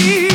you.